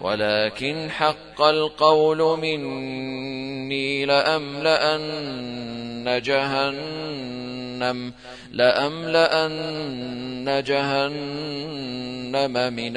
ولكن حق القول مني لأملأن جهنم لأملأن جهنم من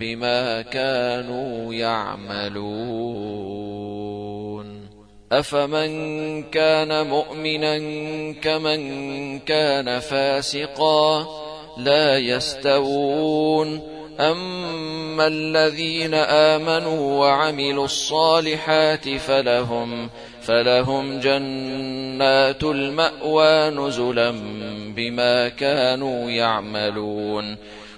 بما كانوا يعملون. أفمن كان مؤمنا كمن كان فاسقا لا يستوون. أما الذين آمنوا وعملوا الصالحات فلهم فلهم جنات المأوى نزلا بما كانوا يعملون.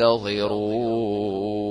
تنتظرون